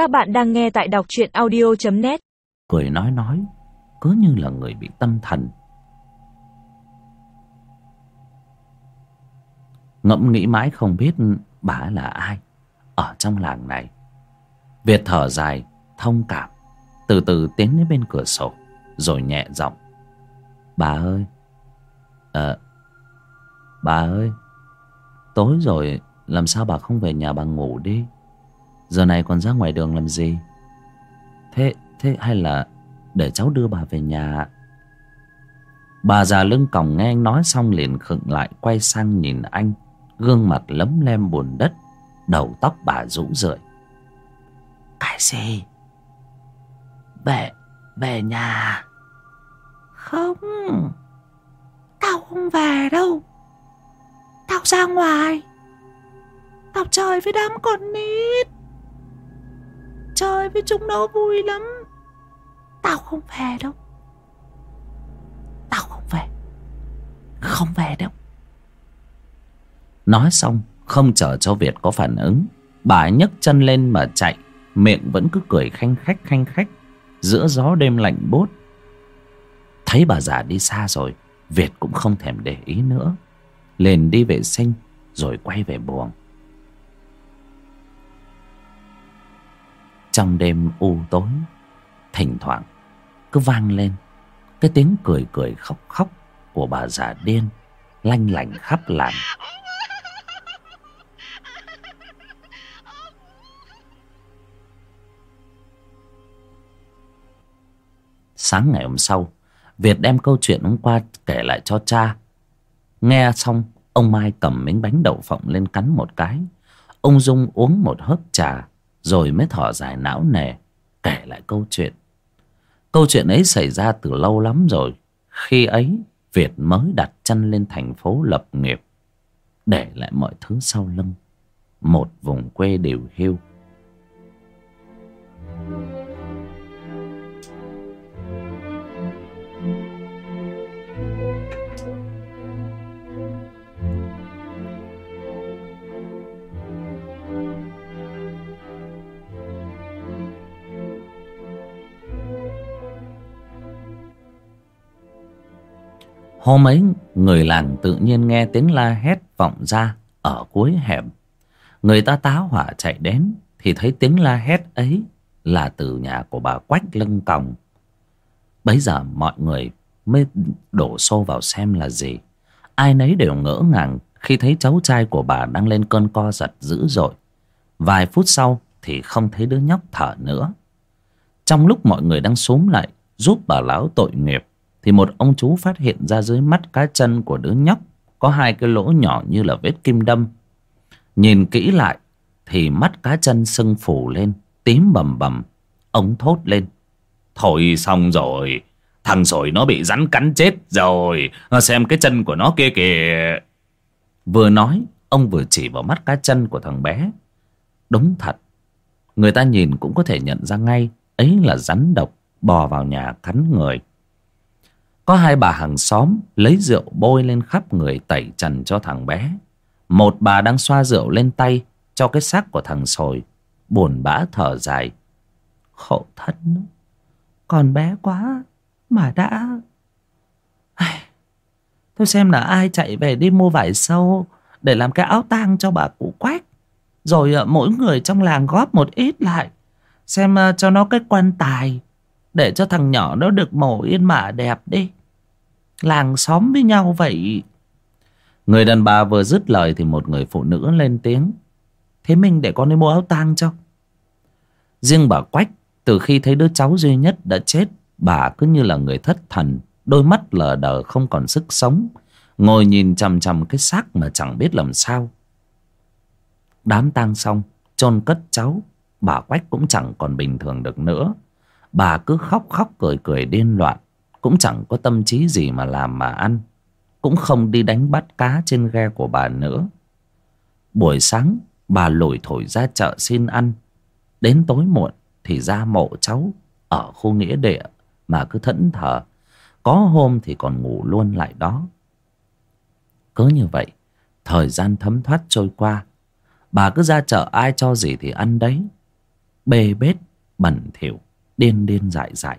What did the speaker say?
Các bạn đang nghe tại đọc truyện audio.net Cười nói nói, Cứ như là người bị tâm thần. Ngẫm nghĩ mãi không biết bà là ai Ở trong làng này. Việt thở dài, Thông cảm, Từ từ tiến đến bên cửa sổ, Rồi nhẹ giọng. Bà ơi Ờ Bà ơi, Tối rồi Làm sao bà không về nhà bà ngủ đi? Giờ này còn ra ngoài đường làm gì? Thế thế hay là Để cháu đưa bà về nhà Bà già lưng còng nghe anh nói xong liền khựng lại, Quay sang nhìn anh, Gương mặt lấm lem buồn đất, Đầu tóc bà rũ rượi. Cái gì? Về Về nhà à? Không. Tao không về đâu. Tao ra ngoài. Tao chơi với đám con nít. Chơi với chúng nó vui lắm. Tao không về đâu. Tao không về. Không về đâu. Nói xong, Không chờ cho Việt có phản ứng, Bà nhấc chân lên mà chạy. Miệng vẫn cứ cười khanh khách khanh khách. Giữa gió đêm lạnh bốt Thấy bà già đi xa rồi, Việt cũng không thèm để ý nữa. Liền đi vệ sinh, Rồi quay về buồng. Trong đêm u tối, Thỉnh thoảng, Cứ vang lên Cái tiếng cười cười khóc khóc Của bà già điên, Lanh lảnh khắp làng. Sáng ngày hôm sau, Việt đem câu chuyện hôm qua kể lại cho cha. Nghe xong, Ông Mai cầm miếng bánh đậu phộng lên cắn một cái. Ông Dung uống một hớp trà rồi mới thở dài não nề, Kể lại câu chuyện. Câu chuyện ấy xảy ra từ lâu lắm rồi, Khi ấy Việt mới đặt chân lên thành phố lập nghiệp, Để lại mọi thứ sau lưng, Một vùng quê điều hưu Hôm ấy, người làng tự nhiên nghe tiếng la hét vọng ra ở cuối hẻm. Người ta tá hỏa chạy đến, thì thấy tiếng la hét ấy là từ nhà của bà Quách lưng còng. Bấy giờ mọi người mới đổ xô vào xem là gì. Ai nấy đều ngỡ ngàng khi thấy cháu trai của bà đang lên cơn co giật dữ dội. Vài phút sau thì không thấy đứa nhóc thở nữa. Trong lúc mọi người đang xúm lại, giúp bà lão tội nghiệp thì một ông chú phát hiện ra dưới mắt cá chân của đứa nhóc có hai cái lỗ nhỏ như là vết kim đâm. Nhìn kỹ lại thì mắt cá chân sưng phù lên, tím bầm bầm ông thốt lên. Thôi xong rồi, thằng sồi nó bị rắn cắn chết rồi, xem cái chân của nó kia kìa. Vừa nói, ông vừa chỉ vào mắt cá chân của thằng bé. Đúng thật, người ta nhìn cũng có thể nhận ra ngay, ấy là rắn độc bò vào nhà cắn người có hai bà hàng xóm lấy rượu bôi lên khắp người tẩy trần cho thằng bé. Một bà đang xoa rượu lên tay cho cái xác của thằng sồi. Buồn bã thở dài. Khổ thân. Còn bé quá mà đã... Tôi xem là ai chạy về đi mua vải sâu để làm cái áo tang cho bà cụ quách. Rồi ờ, mỗi người trong làng góp một ít lại. Xem ờ, cho nó cái quan tài. Để cho thằng nhỏ nó được mổ yên mả đẹp đi. Làng xóm với nhau vậy. Người đàn bà vừa dứt lời thì một người phụ nữ lên tiếng. Thế mình để con đi mua áo tang cho. Riêng bà Quách, từ khi thấy đứa cháu duy nhất đã chết, bà cứ như là người thất thần, đôi mắt lờ đờ không còn sức sống, ngồi nhìn chằm chằm cái xác mà chẳng biết làm sao. Đám tang xong, chôn cất cháu, bà Quách cũng chẳng còn bình thường được nữa. Bà cứ khóc khóc cười cười điên loạn cũng chẳng có tâm trí gì mà làm mà ăn. Cũng không đi đánh bắt cá trên ghe của bà nữa. Buổi sáng, bà lủi thổi ra chợ xin ăn. Đến tối muộn thì ra mộ cháu ở khu nghĩa địa mà cứ thẫn thờ. Có hôm thì còn ngủ luôn lại đó. Cứ như vậy, thời gian thấm thoát trôi qua. Bà cứ ra chợ ai cho gì thì ăn đấy. Bê bết, bẩn thỉu, điên điên dại dại.